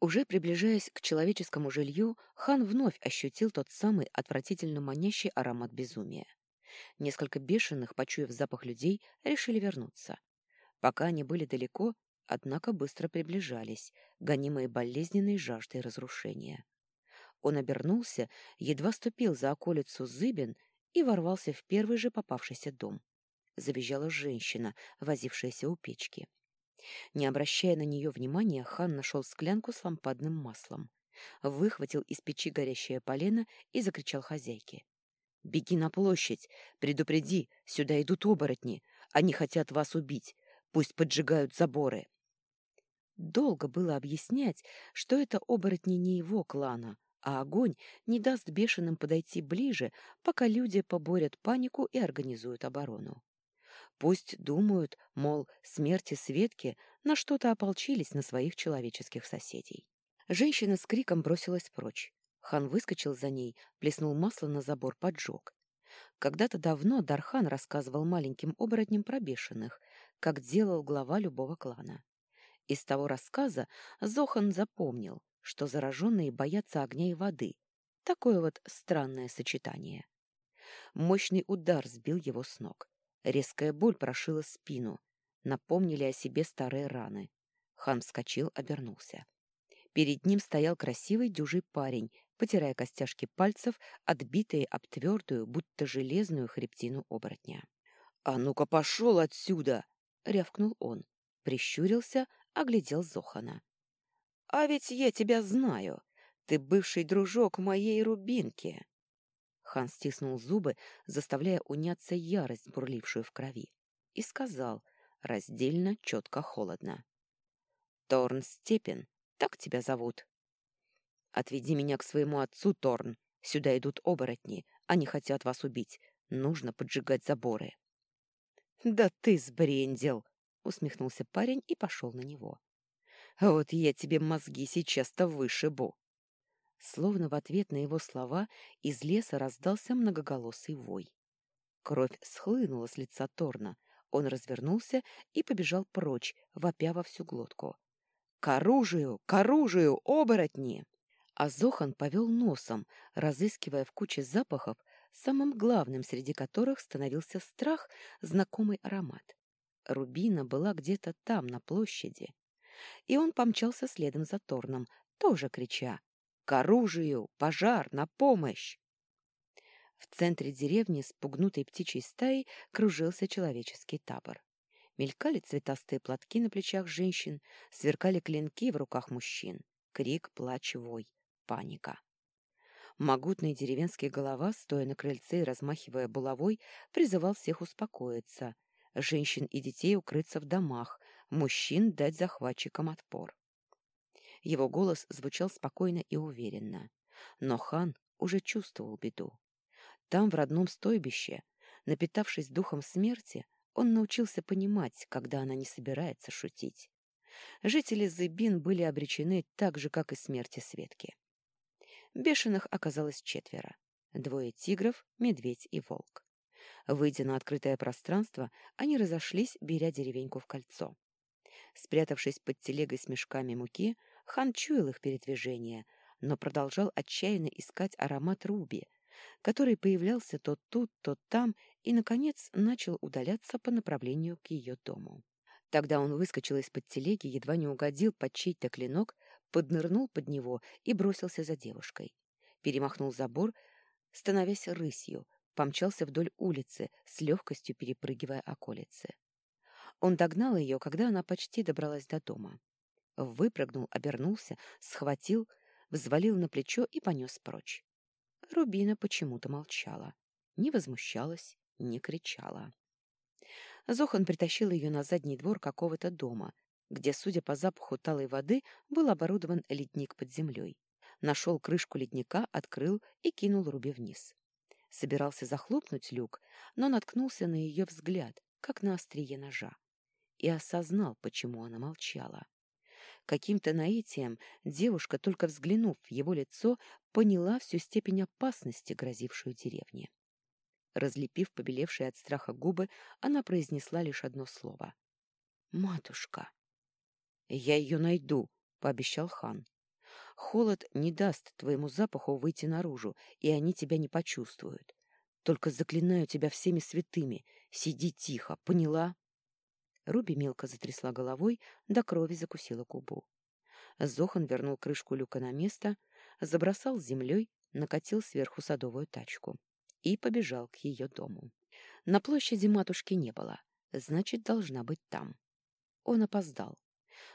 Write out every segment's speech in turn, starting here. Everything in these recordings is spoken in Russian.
Уже приближаясь к человеческому жилью, хан вновь ощутил тот самый отвратительно манящий аромат безумия. Несколько бешеных, почуяв запах людей, решили вернуться. Пока они были далеко, однако быстро приближались, гонимые болезненной жаждой разрушения. Он обернулся, едва ступил за околицу Зыбин и ворвался в первый же попавшийся дом. Завизжала женщина, возившаяся у печки. Не обращая на нее внимания, хан нашел склянку с лампадным маслом, выхватил из печи горящее полено и закричал хозяйке. «Беги на площадь! Предупреди! Сюда идут оборотни! Они хотят вас убить! Пусть поджигают заборы!» Долго было объяснять, что это оборотни не его клана, а огонь не даст бешеным подойти ближе, пока люди поборят панику и организуют оборону. Пусть думают, мол, смерти Светки на что-то ополчились на своих человеческих соседей. Женщина с криком бросилась прочь. Хан выскочил за ней, плеснул масло на забор, поджег. Когда-то давно Дархан рассказывал маленьким оборотням про бешеных, как делал глава любого клана. Из того рассказа Зохан запомнил, что зараженные боятся огня и воды. Такое вот странное сочетание. Мощный удар сбил его с ног. Резкая боль прошила спину. Напомнили о себе старые раны. Хан вскочил, обернулся. Перед ним стоял красивый дюжий парень, потирая костяшки пальцев, отбитые об твердую, будто железную хребтину оборотня. «А ну-ка пошел отсюда!» — рявкнул он. Прищурился, оглядел Зохана. «А ведь я тебя знаю. Ты бывший дружок моей Рубинки». Хан стиснул зубы, заставляя уняться ярость, бурлившую в крови, и сказал, раздельно, четко, холодно. «Торн Степен, так тебя зовут?» «Отведи меня к своему отцу, Торн. Сюда идут оборотни. Они хотят вас убить. Нужно поджигать заборы». «Да ты сбрендил!» — усмехнулся парень и пошел на него. Вот я тебе мозги сейчас-то вышибу. Словно в ответ на его слова из леса раздался многоголосый вой. Кровь схлынула с лица Торна. Он развернулся и побежал прочь, вопя во всю глотку. «К оружию! К оружию! Оборотни!» А Зохан повел носом, разыскивая в куче запахов, самым главным среди которых становился страх, знакомый аромат. Рубина была где-то там, на площади и он помчался следом за Торном, тоже крича «К оружию! Пожар! На помощь!» В центре деревни с пугнутой птичьей стаей кружился человеческий табор. Мелькали цветастые платки на плечах женщин, сверкали клинки в руках мужчин. Крик, плач, вой, паника. Могутный деревенский голова, стоя на крыльце и размахивая булавой, призывал всех успокоиться, женщин и детей укрыться в домах, мужчин дать захватчикам отпор. Его голос звучал спокойно и уверенно, но хан уже чувствовал беду. Там, в родном стойбище, напитавшись духом смерти, он научился понимать, когда она не собирается шутить. Жители Зыбин были обречены так же, как и смерти Светки. Бешеных оказалось четверо. Двое тигров, медведь и волк. Выйдя на открытое пространство, они разошлись, беря деревеньку в кольцо. Спрятавшись под телегой с мешками муки, хан чуял их передвижение, но продолжал отчаянно искать аромат руби, который появлялся то тут, то там и, наконец, начал удаляться по направлению к ее дому. Тогда он выскочил из-под телеги, едва не угодил под чей-то клинок, поднырнул под него и бросился за девушкой. Перемахнул забор, становясь рысью, помчался вдоль улицы, с легкостью перепрыгивая околицы. Он догнал ее, когда она почти добралась до дома. Выпрыгнул, обернулся, схватил, взвалил на плечо и понес прочь. Рубина почему-то молчала, не возмущалась, не кричала. Зохан притащил ее на задний двор какого-то дома, где, судя по запаху талой воды, был оборудован ледник под землей. Нашел крышку ледника, открыл и кинул Руби вниз. Собирался захлопнуть люк, но наткнулся на ее взгляд, как на острие ножа и осознал, почему она молчала. Каким-то наитием девушка, только взглянув в его лицо, поняла всю степень опасности, грозившую деревне. Разлепив побелевшие от страха губы, она произнесла лишь одно слово. «Матушка!» «Я ее найду», — пообещал хан. Холод не даст твоему запаху выйти наружу, и они тебя не почувствуют. Только заклинаю тебя всеми святыми. Сиди тихо, поняла?» Руби мелко затрясла головой, до крови закусила губу. Зохан вернул крышку люка на место, забросал землей, накатил сверху садовую тачку и побежал к ее дому. На площади матушки не было, значит, должна быть там. Он опоздал.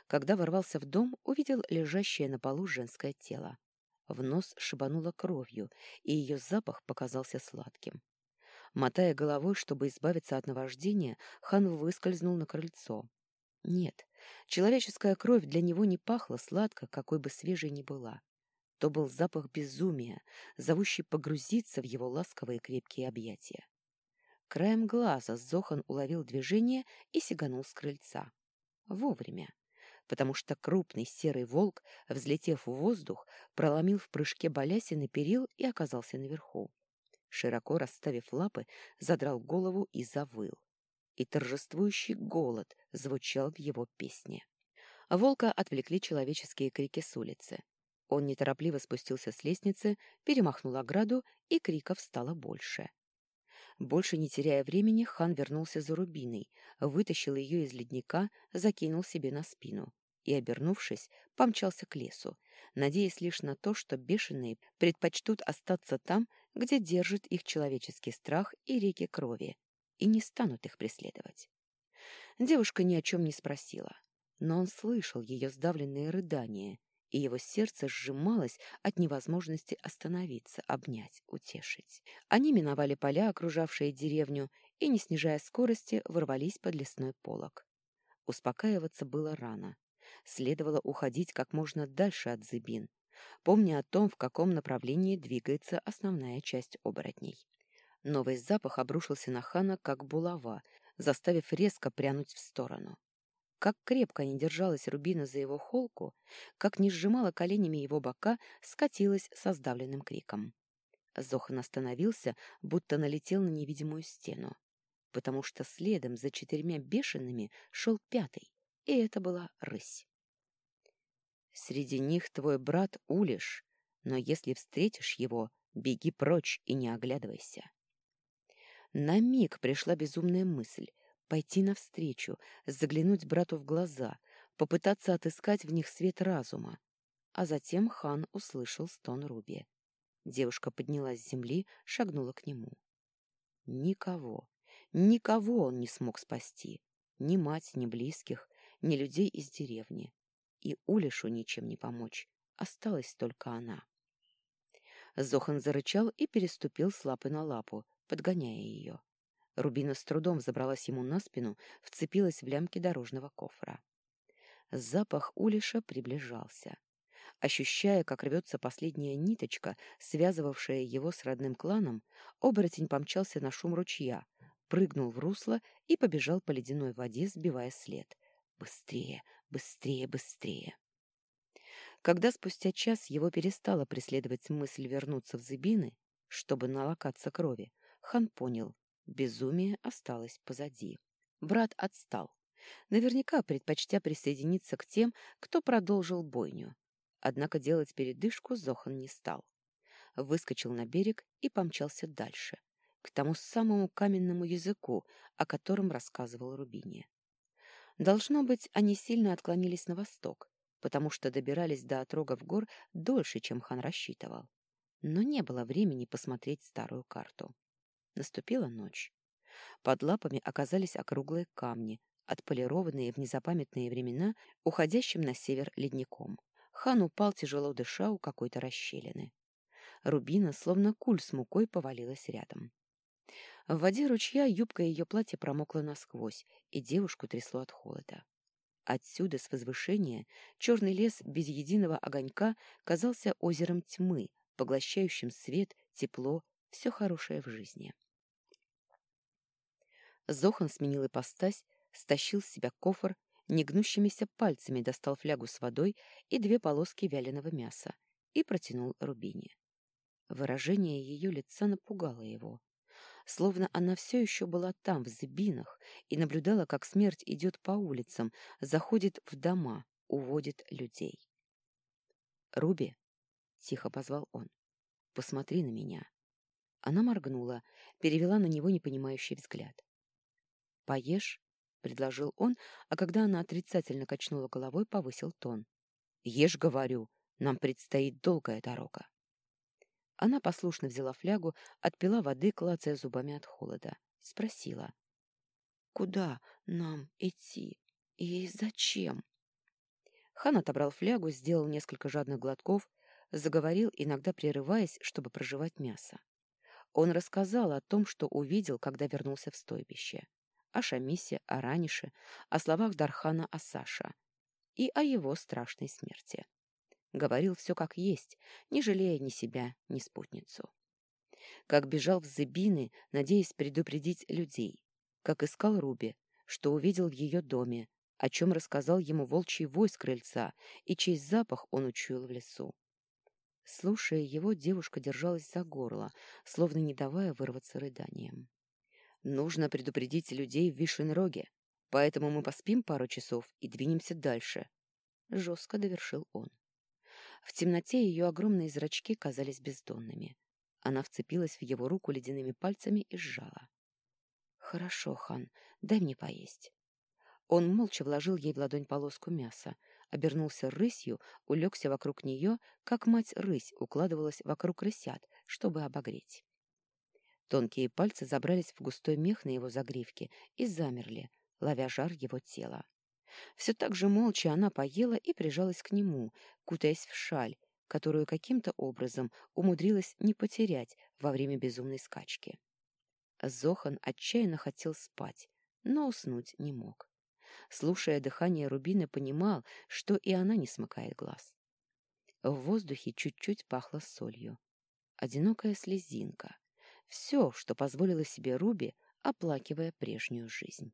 Когда ворвался в дом, увидел лежащее на полу женское тело. В нос шибануло кровью, и ее запах показался сладким. Мотая головой, чтобы избавиться от наваждения, хан выскользнул на крыльцо. Нет, человеческая кровь для него не пахла сладко, какой бы свежей ни была. То был запах безумия, зовущий погрузиться в его ласковые крепкие объятия. Краем глаза Зохан уловил движение и сиганул с крыльца. Вовремя, потому что крупный серый волк, взлетев в воздух, проломил в прыжке балясины перил и оказался наверху. Широко расставив лапы, задрал голову и завыл и торжествующий голод звучал в его песне. Волка отвлекли человеческие крики с улицы. Он неторопливо спустился с лестницы, перемахнул ограду, и криков стало больше. Больше не теряя времени, хан вернулся за Рубиной, вытащил ее из ледника, закинул себе на спину и, обернувшись, помчался к лесу, надеясь лишь на то, что бешеные предпочтут остаться там, где держит их человеческий страх и реки крови, и не станут их преследовать. Девушка ни о чем не спросила, но он слышал ее сдавленные рыдания, и его сердце сжималось от невозможности остановиться, обнять, утешить. Они миновали поля, окружавшие деревню, и, не снижая скорости, ворвались под лесной полог. Успокаиваться было рано. Следовало уходить как можно дальше от зыбин, помня о том, в каком направлении двигается основная часть оборотней. Новый запах обрушился на хана, как булава, заставив резко прянуть в сторону. Как крепко не держалась Рубина за его холку, как не сжимала коленями его бока, скатилась со сдавленным криком. Зохан остановился, будто налетел на невидимую стену, потому что следом за четырьмя бешеными шел пятый, и это была рысь. «Среди них твой брат Улиш, но если встретишь его, беги прочь и не оглядывайся». На миг пришла безумная мысль пойти навстречу, заглянуть брату в глаза, попытаться отыскать в них свет разума. А затем хан услышал стон Руби. Девушка поднялась с земли, шагнула к нему. Никого, никого он не смог спасти. Ни мать, ни близких, ни людей из деревни. И Улишу ничем не помочь. Осталась только она. Зохан зарычал и переступил с лапы на лапу, подгоняя ее. Рубина с трудом забралась ему на спину, вцепилась в лямки дорожного кофра. Запах улиша приближался. Ощущая, как рвется последняя ниточка, связывавшая его с родным кланом, оборотень помчался на шум ручья, прыгнул в русло и побежал по ледяной воде, сбивая след. Быстрее, быстрее, быстрее. Когда спустя час его перестала преследовать мысль вернуться в Зыбины, чтобы налокаться крови, Хан понял, безумие осталось позади. Брат отстал, наверняка предпочтя присоединиться к тем, кто продолжил бойню. Однако делать передышку Зохан не стал. Выскочил на берег и помчался дальше, к тому самому каменному языку, о котором рассказывал Рубине. Должно быть, они сильно отклонились на восток, потому что добирались до отрогов гор дольше, чем хан рассчитывал. Но не было времени посмотреть старую карту. Наступила ночь. Под лапами оказались округлые камни, отполированные в незапамятные времена уходящим на север ледником. Хан упал, тяжело дыша, у какой-то расщелины. Рубина, словно куль с мукой, повалилась рядом. В воде ручья юбка ее платья промокла насквозь, и девушку трясло от холода. Отсюда, с возвышения, черный лес без единого огонька казался озером тьмы, поглощающим свет, тепло, все хорошее в жизни. Зохан сменил ипостась, стащил с себя кофр, негнущимися пальцами достал флягу с водой и две полоски вяленого мяса и протянул Рубине. Выражение ее лица напугало его. Словно она все еще была там, в Зыбинах, и наблюдала, как смерть идет по улицам, заходит в дома, уводит людей. «Руби!» — тихо позвал он. «Посмотри на меня». Она моргнула, перевела на него непонимающий взгляд. «Поешь?» — предложил он, а когда она отрицательно качнула головой, повысил тон. «Ешь, говорю, нам предстоит долгая дорога». Она послушно взяла флягу, отпила воды, клацая зубами от холода. Спросила. «Куда нам идти? И зачем?» Хан отобрал флягу, сделал несколько жадных глотков, заговорил, иногда прерываясь, чтобы проживать мясо. Он рассказал о том, что увидел, когда вернулся в стойбище. О Шамисе, о Ранише, о словах Дархана о Саша и о его страшной смерти. Говорил все как есть, не жалея ни себя, ни спутницу. Как бежал в Зыбины, надеясь предупредить людей. Как искал Руби, что увидел в ее доме, о чем рассказал ему волчий вой с крыльца и чей запах он учуял в лесу. Слушая его, девушка держалась за горло, словно не давая вырваться рыданием. «Нужно предупредить людей в Вишенроге, поэтому мы поспим пару часов и двинемся дальше», — жестко довершил он. В темноте ее огромные зрачки казались бездонными. Она вцепилась в его руку ледяными пальцами и сжала. «Хорошо, хан, дай мне поесть». Он молча вложил ей в ладонь полоску мяса, обернулся рысью, улегся вокруг нее, как мать-рысь укладывалась вокруг рысят, чтобы обогреть. Тонкие пальцы забрались в густой мех на его загривке и замерли, ловя жар его тела. Все так же молча она поела и прижалась к нему, кутаясь в шаль, которую каким-то образом умудрилась не потерять во время безумной скачки. Зохан отчаянно хотел спать, но уснуть не мог. Слушая дыхание Рубины, понимал, что и она не смыкает глаз. В воздухе чуть-чуть пахло солью. Одинокая слезинка. Все, что позволила себе Руби, оплакивая прежнюю жизнь.